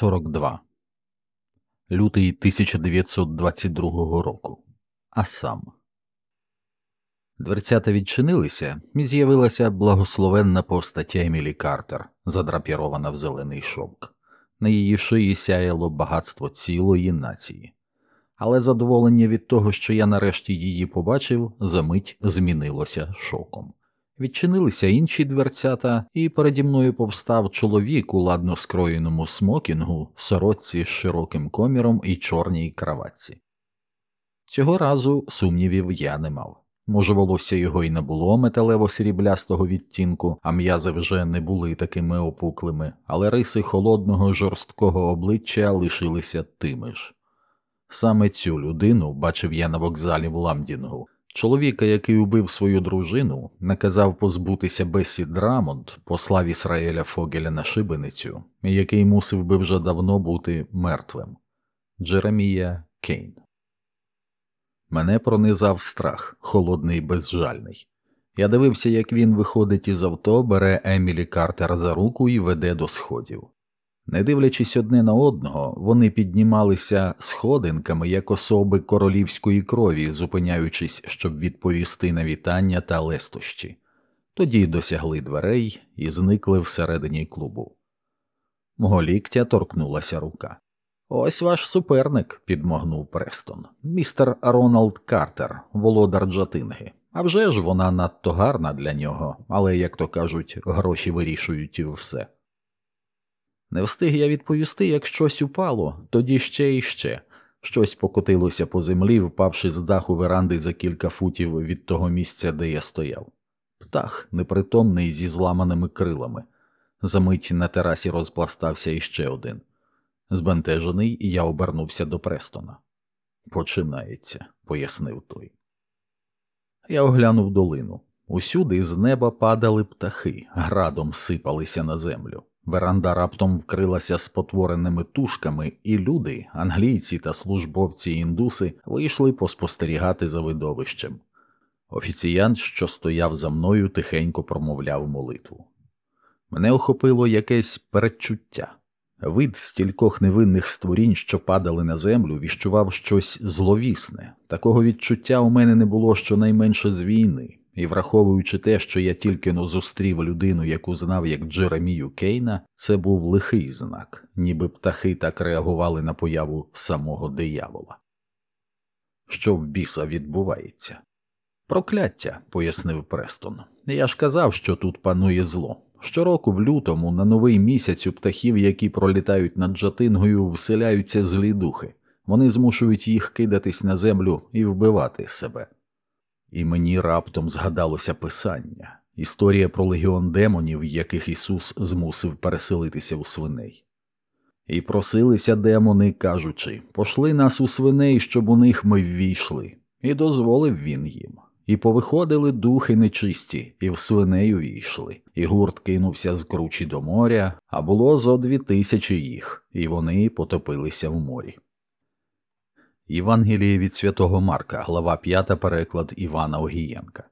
42. Лютий 1922 року. Асам. Дверцята відчинилися, і з'явилася благословенна постать Емілі Картер, задрапірована в зелений шовк. На її шиї сяяло багатство цілої нації. Але задоволення від того, що я нарешті її побачив, за мить змінилося шоком. Відчинилися інші дверцята, і переді мною повстав чоловік у ладно скроєному смокінгу, сорочці з широким коміром і чорній краватці. Цього разу сумнівів я не мав. Може, волосся його й не було металево сріблястого відтінку, а м'язи вже не були такими опуклими, але риси холодного жорсткого обличчя лишилися тими ж. Саме цю людину бачив я на вокзалі в Ламдінгу. Чоловіка, який убив свою дружину, наказав позбутися Бесі Драмонт, послав Ісраїля Фогеля на шибеницю, який мусив би вже давно бути мертвим. Джеремія Кейн. Мене пронизав страх, холодний і безжальний. Я дивився, як він виходить із авто, бере Емілі Картер за руку і веде до сходів. Не дивлячись одне на одного, вони піднімалися сходинками як особи королівської крові, зупиняючись, щоб відповісти на вітання та лестощі, тоді досягли дверей і зникли всередині клубу. Мого ліктя торкнулася рука. Ось ваш суперник, підмогнув Престон, містер Роналд Картер, володар Джатинги. А вже ж вона надто гарна для нього, але, як то кажуть, гроші вирішують все. Не встиг я відповісти, як щось упало, тоді ще і ще. Щось покотилося по землі, впавши з даху веранди за кілька футів від того місця, де я стояв. Птах, непритомний зі зламаними крилами. Замить на терасі розпластався іще один. Збентежений, я обернувся до Престона. Починається, пояснив той. Я оглянув долину. Усюди з неба падали птахи, градом сипалися на землю. Веранда раптом вкрилася спотвореними тушками, і люди, англійці та службовці індуси, вийшли поспостерігати за видовищем. Офіціянт, що стояв за мною, тихенько промовляв молитву. Мене охопило якесь передчуття. Вид стількох невинних створінь, що падали на землю, віщував щось зловісне. Такого відчуття у мене не було щонайменше з війни, і враховуючи те, що я тільки но зустрів людину, яку знав як Джеремію Кейна, це був лихий знак, ніби птахи так реагували на появу самого диявола. Що в біса відбувається? Прокляття, пояснив Престон. Я ж казав, що тут панує зло. Щороку в лютому на новий місяць у птахів, які пролітають над Джатингою, вселяються злі духи. Вони змушують їх кидатись на землю і вбивати себе. І мені раптом згадалося писання, історія про легіон демонів, яких Ісус змусив переселитися у свиней. І просилися демони, кажучи пошли нас у свиней, щоб у них ми ввійшли, і дозволив він їм. І повиходили духи нечисті, і в свиней увійшли, і гурт кинувся з кручі до моря, а було зо дві тисячі їх, і вони потопилися в морі. Євангеліє від святого Марка, глава 5, переклад Івана Огієнка.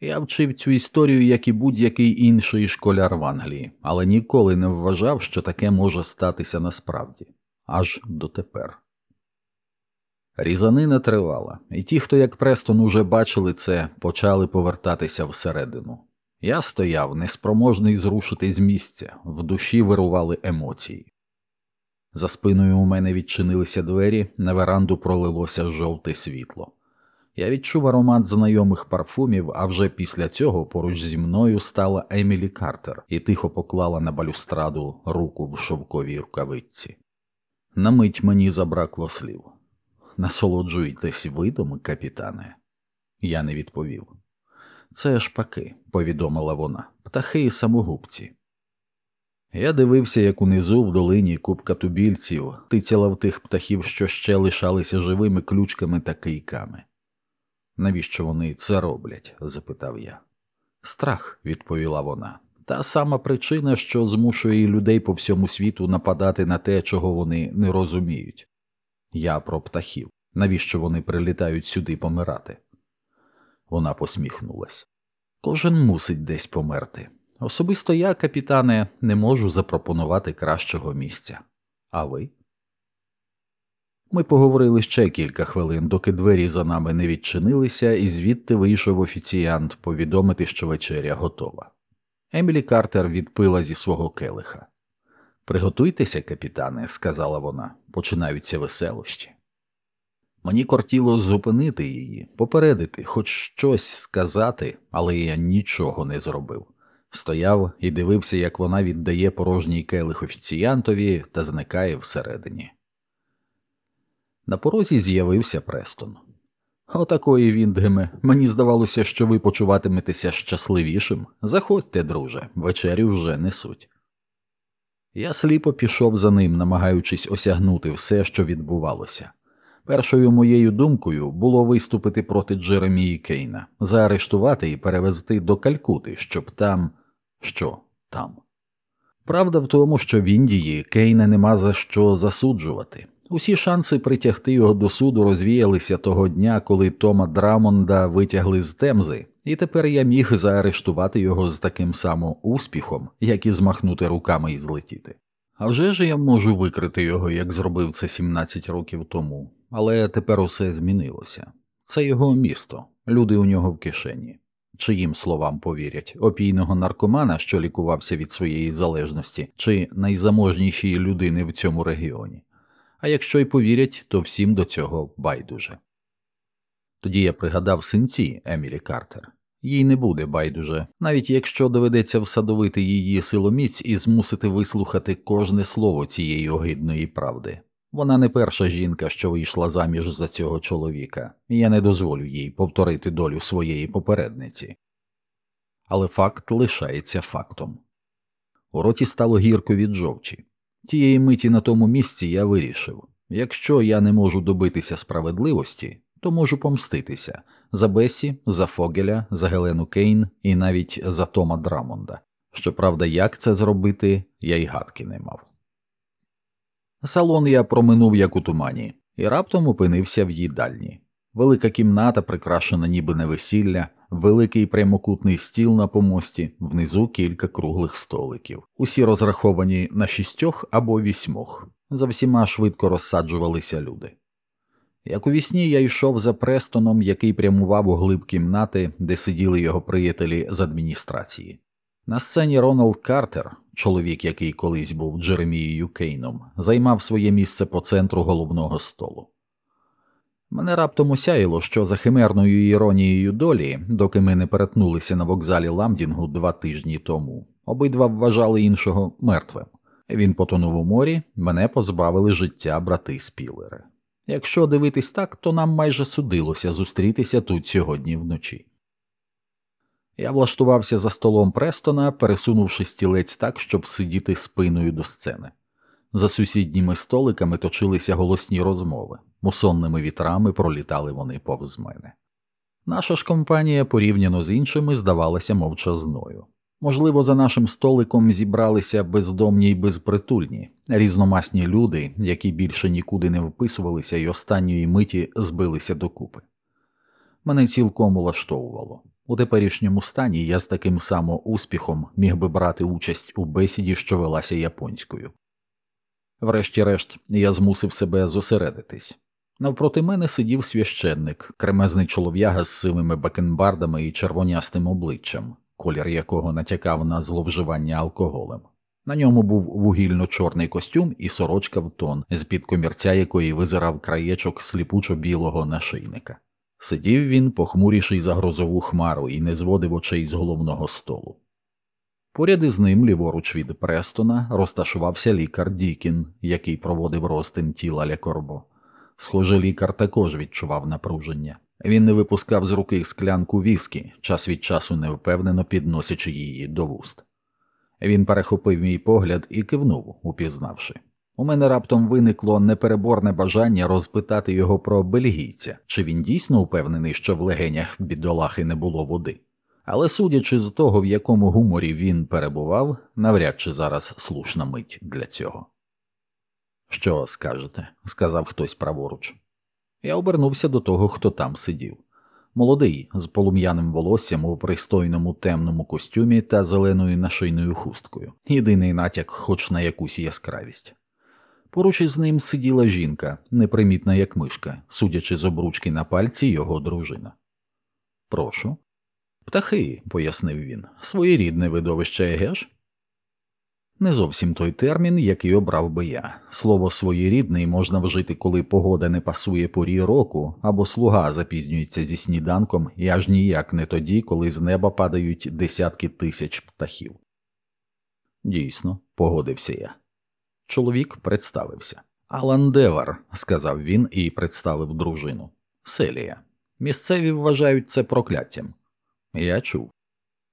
Я вчив цю історію, як і будь-який інший школяр в Англії, але ніколи не вважав, що таке може статися насправді аж дотепер. Різанина тривала, і ті, хто як Престон уже бачили це, почали повертатися всередину. Я стояв, неспроможний зрушити з місця, в душі вирували емоції. За спиною у мене відчинилися двері, на веранду пролилося жовте світло. Я відчув аромат знайомих парфумів, а вже після цього поруч зі мною стала Емілі Картер і тихо поклала на балюстраду руку в шовковій рукавиці. На мить мені забракло слів. Насолоджуйтесь видом, капітане. Я не відповів. Це шпаки, повідомила вона, птахи і самогубці. Я дивився, як унизу в долині купка тубільців тицяла в тих птахів, що ще лишалися живими ключками та кийками. Навіщо вони це роблять? запитав я. Страх, відповіла вона, та сама причина, що змушує людей по всьому світу нападати на те, чого вони не розуміють. Я про птахів. Навіщо вони прилітають сюди помирати? Вона посміхнулась. Кожен мусить десь померти. Особисто я, капітане, не можу запропонувати кращого місця. А ви? Ми поговорили ще кілька хвилин, доки двері за нами не відчинилися, і звідти вийшов офіціант повідомити, що вечеря готова. Емілі Картер відпила зі свого келиха. Приготуйтеся, капітане, сказала вона, починаються веселощі. Мені кортіло зупинити її, попередити, хоч щось сказати, але я нічого не зробив. Стояв і дивився, як вона віддає порожній келих офіціянтові та зникає всередині. На порозі з'явився Престон. Отакої Віндгеме, мені здавалося, що ви почуватиметеся щасливішим. Заходьте, друже, вечерю вже несуть. Я сліпо пішов за ним, намагаючись осягнути все, що відбувалося. Першою моєю думкою було виступити проти Джеремії Кейна, заарештувати і перевезти до Калькути, щоб там. Що там. Правда в тому, що в Індії Кейна нема за що засуджувати. Усі шанси притягти його до суду розвіялися того дня, коли Тома Драмонда витягли з темзи, і тепер я міг заарештувати його з таким самим успіхом, як і змахнути руками і злетіти. А вже ж я можу викрити його, як зробив це 17 років тому, але тепер усе змінилося. Це його місто, люди у нього в кишені. Чиїм словам повірять опійного наркомана, що лікувався від своєї залежності, чи найзаможнішої людини в цьому регіоні а якщо й повірять, то всім до цього байдуже. Тоді я пригадав синці Емілі Картер. Їй не буде байдуже, навіть якщо доведеться всадовити її силоміць і змусити вислухати кожне слово цієї огидної правди. Вона не перша жінка, що вийшла заміж за цього чоловіка, і я не дозволю їй повторити долю своєї попередниці. Але факт лишається фактом. У роті стало гірко від жовчі. Тієї миті на тому місці я вирішив якщо я не можу добитися справедливості, то можу помститися за Бесі, за Фогеля, за Гелену Кейн і навіть за Тома Драмонда. Щоправда, як це зробити, я й гадки не мав. Салон я проминув як у тумані, і раптом опинився в їдальні. Велика кімната, прикрашена ніби на весілля, великий прямокутний стіл на помості, внизу кілька круглих столиків, усі розраховані на шістьох або вісьмох. За всіма швидко розсаджувалися люди. Як у вісні я йшов за престоном, який прямував у глиб кімнати, де сиділи його приятелі з адміністрації. На сцені Роналд Картер, чоловік, який колись був Джеремією Кейном, займав своє місце по центру головного столу. Мене раптом осяяло, що за химерною іронією долі, доки ми не перетнулися на вокзалі Ламдінгу два тижні тому, обидва вважали іншого мертвим. Він потонув у морі, мене позбавили життя брати Спілери. Якщо дивитись так, то нам майже судилося зустрітися тут сьогодні вночі. Я влаштувався за столом Престона, пересунувши стілець так, щоб сидіти спиною до сцени. За сусідніми столиками точилися голосні розмови, мусонними вітрами пролітали вони повз мене. Наша ж компанія, порівняно з іншими, здавалася мовчазною. Можливо, за нашим столиком зібралися бездомні й безпритульні, різномасні люди, які більше нікуди не вписувалися і останньої миті збилися докупи. Мене цілком улаштовувало. У теперішньому стані я з таким само успіхом міг би брати участь у бесіді, що велася японською. Врешті-решт, я змусив себе зосередитись. Навпроти мене сидів священник, кремезний чолов'яга з сивими бакенбардами і червонястим обличчям, колір якого натякав на зловживання алкоголем. На ньому був вугільно-чорний костюм і сорочка в тон, з під комірця якої визирав краєчок сліпучо білого нашийника. Сидів він, похмуріший за грозову хмару, і не зводив очей з головного столу. Поряд із ним, ліворуч від Престона, розташувався лікар Дікін, який проводив розтин тіла Лекорбо. Схоже, лікар також відчував напруження. Він не випускав з руки склянку віскі, час від часу невпевнено підносячи її до вуст. Він перехопив мій погляд і кивнув, упізнавши. У мене раптом виникло непереборне бажання розпитати його про бельгійця, чи він дійсно впевнений, що в легенях бідолахи не було води. Але судячи з того, в якому гуморі він перебував, навряд чи зараз слушна мить для цього. Що скажете? сказав хтось праворуч. Я обернувся до того, хто там сидів. молодий, з полум'яним волоссям у пристойному темному костюмі та зеленою нашийною хусткою, єдиний натяк, хоч на якусь яскравість. Поруч із ним сиділа жінка, непримітна як мишка, судячи з обручки на пальці його дружина. Прошу. Птахи, пояснив він, своєрідне видовище Егеш? Не зовсім той термін, який обрав би я. Слово своєрідний можна вжити, коли погода не пасує порі року, або слуга запізнюється зі сніданком і аж ніяк не тоді, коли з неба падають десятки тисяч птахів. Дійсно, погодився я. Чоловік представився. Алан Девар, сказав він і представив дружину. Селія. Місцеві вважають це прокляттям. Я чув.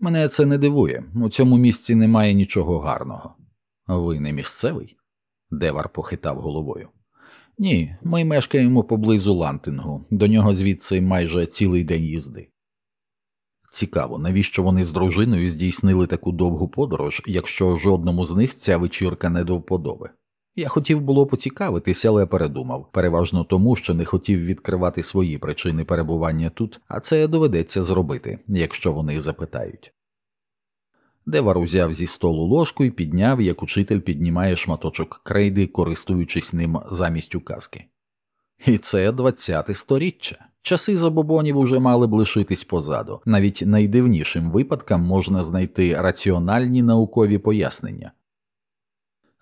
Мене це не дивує, у цьому місці немає нічого гарного. Ви не місцевий? Девар похитав головою. Ні, ми мешкаємо поблизу лантингу, до нього звідси майже цілий день їзди. Цікаво, навіщо вони з дружиною здійснили таку довгу подорож, якщо жодному з них ця вечірка не до вподоби. Я хотів було поцікавитися, але передумав, переважно тому, що не хотів відкривати свої причини перебування тут, а це доведеться зробити, якщо вони запитають. Девар узяв зі столу ложку і підняв, як учитель піднімає шматочок крейди, користуючись ним замість указки. І це двадцяте сторіччя. Часи забобонів уже мали б лишитись позаду. Навіть найдивнішим випадкам можна знайти раціональні наукові пояснення.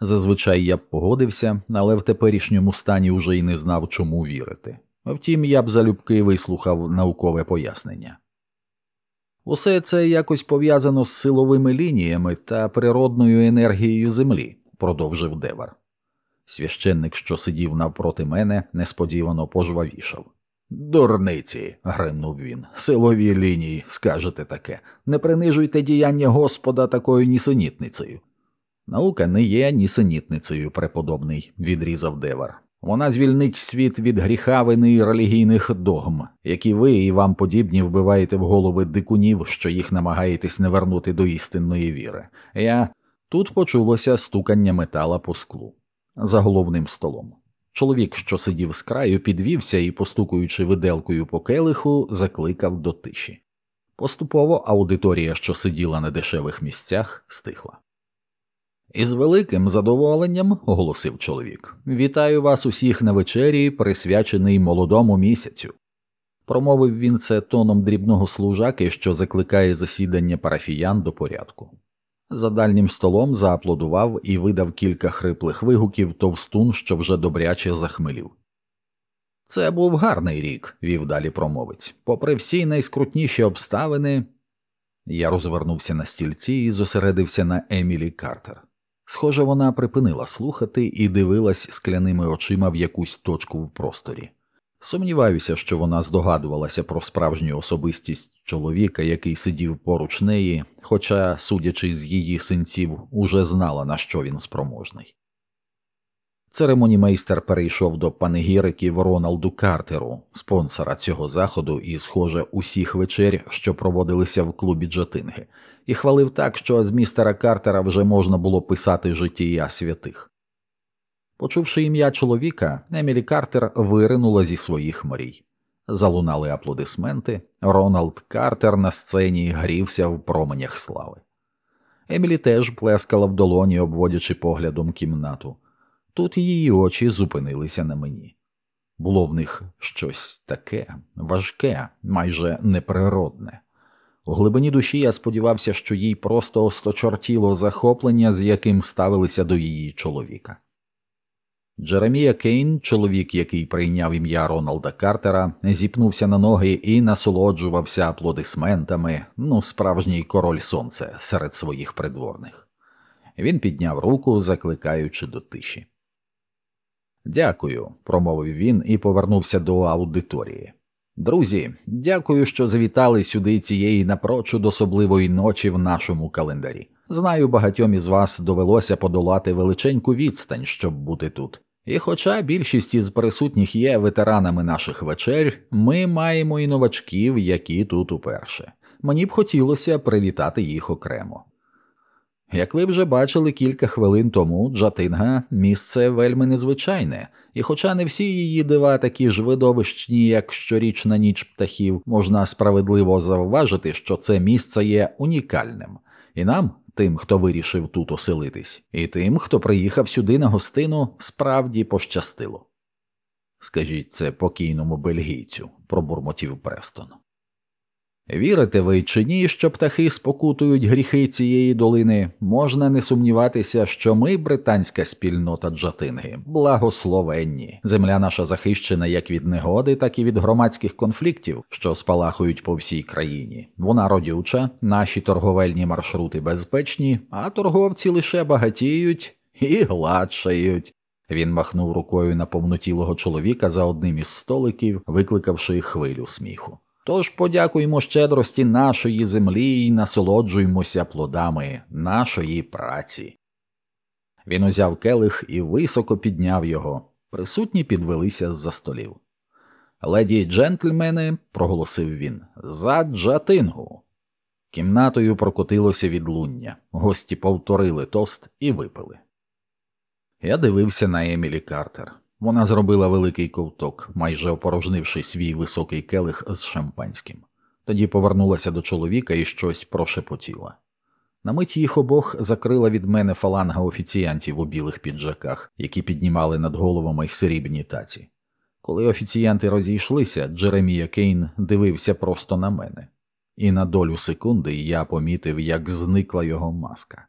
Зазвичай я б погодився, але в теперішньому стані вже й не знав, чому вірити. Втім, я б залюбки вислухав наукове пояснення. Усе це якось пов'язано з силовими лініями та природною енергією Землі, продовжив Девар. Священник, що сидів навпроти мене, несподівано пожвавішав. Дурниці, гримнув він, силові лінії, скажете таке, не принижуйте діяння Господа такою нісенітницею. Наука не є нісенітницею, преподобний, відрізав Девар. Вона звільнить світ від гріха вини і релігійних догм, які ви і вам подібні вбиваєте в голови дикунів, що їх намагаєтесь не вернути до істинної віри. Я тут почулося стукання метала по склу за головним столом. Чоловік, що сидів з краю, підвівся і, постукуючи виделкою по келиху, закликав до тиші. Поступово аудиторія, що сиділа на дешевих місцях, стихла. Із великим задоволенням, оголосив чоловік, вітаю вас усіх на вечері, присвячений молодому місяцю. Промовив він це тоном дрібного служаки, що закликає засідання парафіян до порядку. За дальнім столом зааплодував і видав кілька хриплих вигуків товстун, що вже добряче захмелів. Це був гарний рік, вів далі промовець. Попри всі найскрутніші обставини, я розвернувся на стільці і зосередився на Емілі Картер. Схоже, вона припинила слухати і дивилась скляними очима в якусь точку в просторі. Сумніваюся, що вона здогадувалася про справжню особистість чоловіка, який сидів поруч неї, хоча, судячи з її синців, уже знала, на що він спроможний. Церемонімейстер перейшов до панегіриків Роналду Картеру, спонсора цього заходу і, схоже, усіх вечер, що проводилися в клубі Джатинги, і хвалив так, що з містера Картера вже можна було писати життя святих. Почувши ім'я чоловіка, Емілі Картер виринула зі своїх мрій. Залунали аплодисменти, Роналд Картер на сцені грівся в променях слави. Емілі теж плескала в долоні, обводячи поглядом кімнату. Тут її очі зупинилися на мені. Було в них щось таке важке, майже неприродне. У глибині душі я сподівався, що їй просто осточортіло захоплення, з яким ставилися до її чоловіка. Джеремія Кейн, чоловік, який прийняв ім'я Роналда Картера, зіпнувся на ноги і насолоджувався аплодисментами, ну, справжній король сонця серед своїх придворних. Він підняв руку, закликаючи до тиші. Дякую, промовив він і повернувся до аудиторії. Друзі, дякую, що завітали сюди цієї напрочуд особливої ночі в нашому календарі. Знаю, багатьом із вас довелося подолати величеньку відстань, щоб бути тут. І хоча більшість із присутніх є ветеранами наших вечер, ми маємо і новачків, які тут уперше. Мені б хотілося привітати їх окремо. Як ви вже бачили кілька хвилин тому, Джатинга місце вельми незвичайне, і хоча не всі її дива такі ж видовищні, як щорічна ніч птахів, можна справедливо зауважити, що це місце є унікальним, і нам, тим, хто вирішив тут оселитись, і тим, хто приїхав сюди на гостину, справді пощастило. Скажіть це покійному бельгійцю, пробурмотів Престон. Вірите ви чи ні, що птахи спокутують гріхи цієї долини, можна не сумніватися, що ми, британська спільнота Джатинги, благословенні. Земля наша захищена як від негоди, так і від громадських конфліктів, що спалахують по всій країні. Вона родюча, наші торговельні маршрути безпечні, а торговці лише багатіють і гладшають. Він махнув рукою на повнотілого чоловіка за одним із столиків, викликавши хвилю сміху. Тож подякуємо щедрості нашої землі і насолоджуємося плодами нашої праці. Він узяв келих і високо підняв його. Присутні підвелися з за столів. Леді й джентльмени, проголосив він, за джатингу. Кімнатою прокотилося відлуння. Гості повторили тост і випили. Я дивився на Емілі Картер. Вона зробила великий ковток, майже опорожнивши свій високий келих з шампанським. Тоді повернулася до чоловіка і щось прошепотіла. На мить їх обох закрила від мене фаланга офіціантів у білих піджаках, які піднімали над головами срібні таці. Коли офіціянти розійшлися, Джеремія Кейн дивився просто на мене, і на долю секунди я помітив, як зникла його маска.